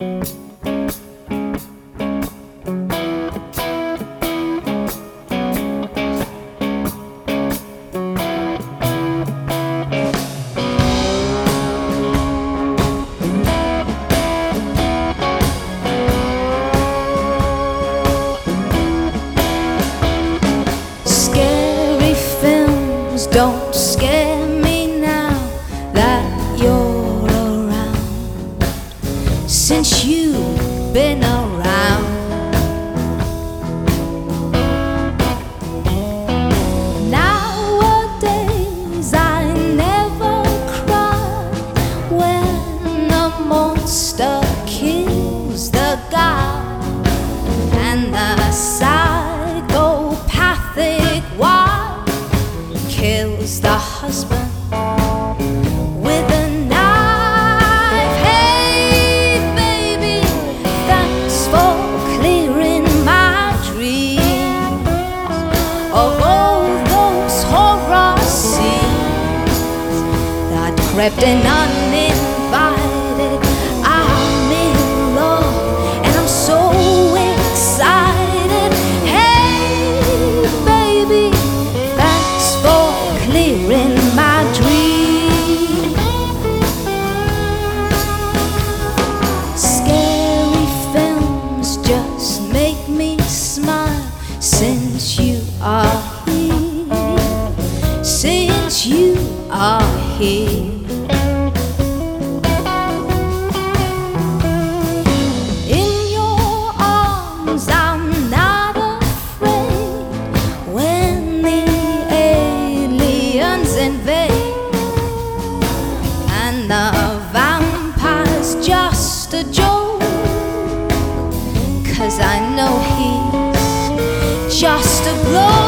Scary films don't scare Since you've been around, nowadays I never cry when a monster kills the guy. And the psychopathic wife kills the husband crept in uninvited. I'm in love and I'm so excited. Hey, baby, thanks for clearing my dreams. Scary films just make me smile since you are here. Since you are here. And the vampire's just a joke. Cause I know he's just a bloke.